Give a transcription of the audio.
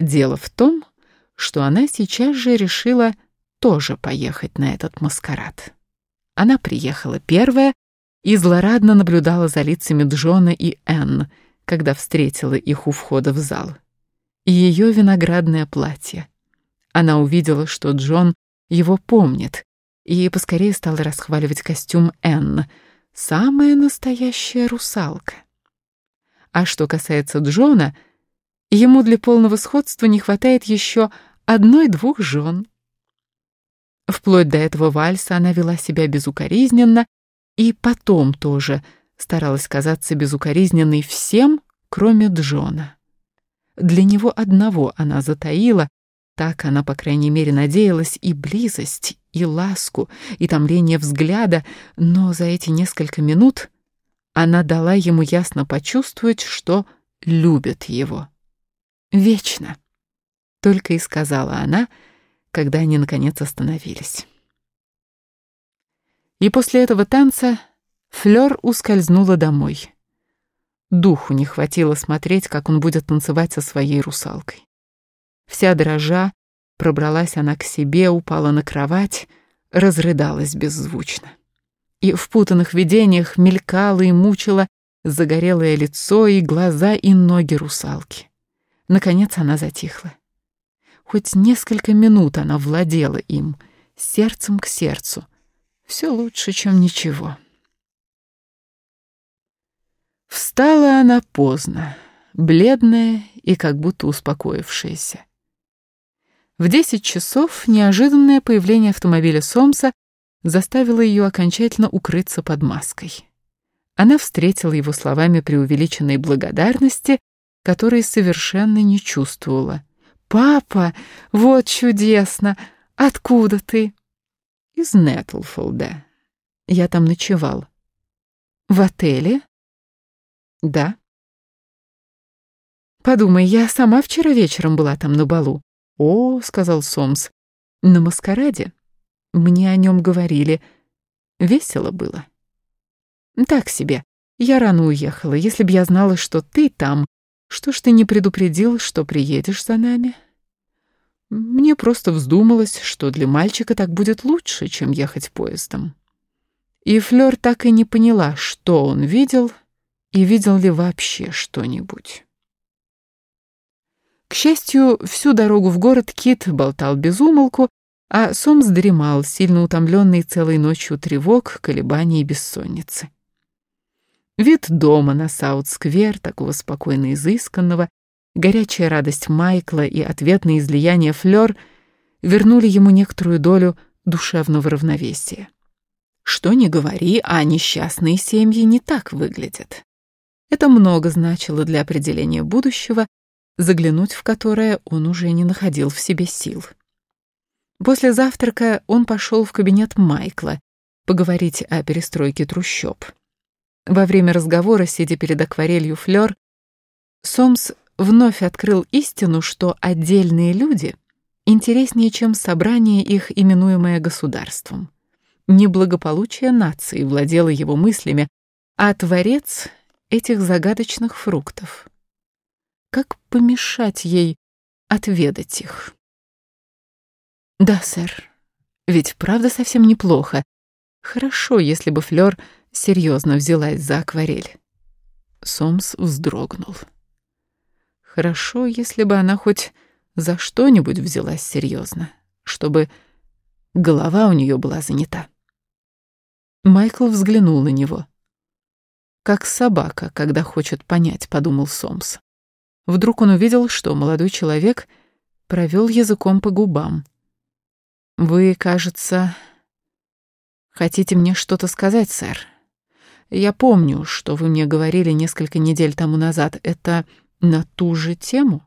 Дело в том, что она сейчас же решила тоже поехать на этот маскарад. Она приехала первая и злорадно наблюдала за лицами Джона и Энн, когда встретила их у входа в зал. Ее виноградное платье. Она увидела, что Джон его помнит, и поскорее стала расхваливать костюм Энн. Самая настоящая русалка. А что касается Джона, ему для полного сходства не хватает еще одной-двух жен. Вплоть до этого вальса она вела себя безукоризненно, и потом тоже старалась казаться безукоризненной всем, кроме Джона. Для него одного она затаила, так она, по крайней мере, надеялась, и близость, и ласку, и томление взгляда, но за эти несколько минут она дала ему ясно почувствовать, что любит его. Вечно. Только и сказала она, когда они, наконец, остановились. И после этого танца Флёр ускользнула домой. Духу не хватило смотреть, как он будет танцевать со своей русалкой. Вся дрожа, пробралась она к себе, упала на кровать, разрыдалась беззвучно. И в путанных видениях мелькало и мучило загорелое лицо и глаза и ноги русалки. Наконец она затихла. Хоть несколько минут она владела им, сердцем к сердцу. Все лучше, чем ничего. Встала она поздно, бледная и как будто успокоившаяся. В десять часов неожиданное появление автомобиля Сомса заставило ее окончательно укрыться под маской. Она встретила его словами преувеличенной благодарности, которые совершенно не чувствовала. «Папа, вот чудесно! Откуда ты?» «Из Нетлфолда. Я там ночевал». «В отеле?» «Да». «Подумай, я сама вчера вечером была там на балу. «О», — сказал Сомс, — «на маскараде. Мне о нем говорили. Весело было». «Так себе. Я рано уехала. Если б я знала, что ты там, что ж ты не предупредил, что приедешь за нами?» Мне просто вздумалось, что для мальчика так будет лучше, чем ехать поездом. И Флёр так и не поняла, что он видел и видел ли вообще что-нибудь. К счастью, всю дорогу в город Кит болтал без умолку, а Сомс дремал, сильно утомленный целой ночью тревог, колебаний и бессонницы. Вид дома на Саут-сквер, такого спокойно изысканного, горячая радость Майкла и ответное излияние Флёр вернули ему некоторую долю душевного равновесия. Что ни говори, а несчастные семьи не так выглядят. Это много значило для определения будущего, заглянуть в которое он уже не находил в себе сил. После завтрака он пошел в кабинет Майкла поговорить о перестройке трущоб. Во время разговора, сидя перед акварелью Флёр, Сомс вновь открыл истину, что отдельные люди интереснее, чем собрание их, именуемое государством. Неблагополучие нации владело его мыслями, а творец этих загадочных фруктов — как помешать ей отведать их? Да, сэр. Ведь правда совсем неплохо. Хорошо, если бы Флёр серьезно взялась за акварель. Сомс вздрогнул. Хорошо, если бы она хоть за что-нибудь взялась серьезно, чтобы голова у нее была занята. Майкл взглянул на него. «Как собака, когда хочет понять», — подумал Сомс. Вдруг он увидел, что молодой человек провел языком по губам. «Вы, кажется, хотите мне что-то сказать, сэр? Я помню, что вы мне говорили несколько недель тому назад. Это на ту же тему?»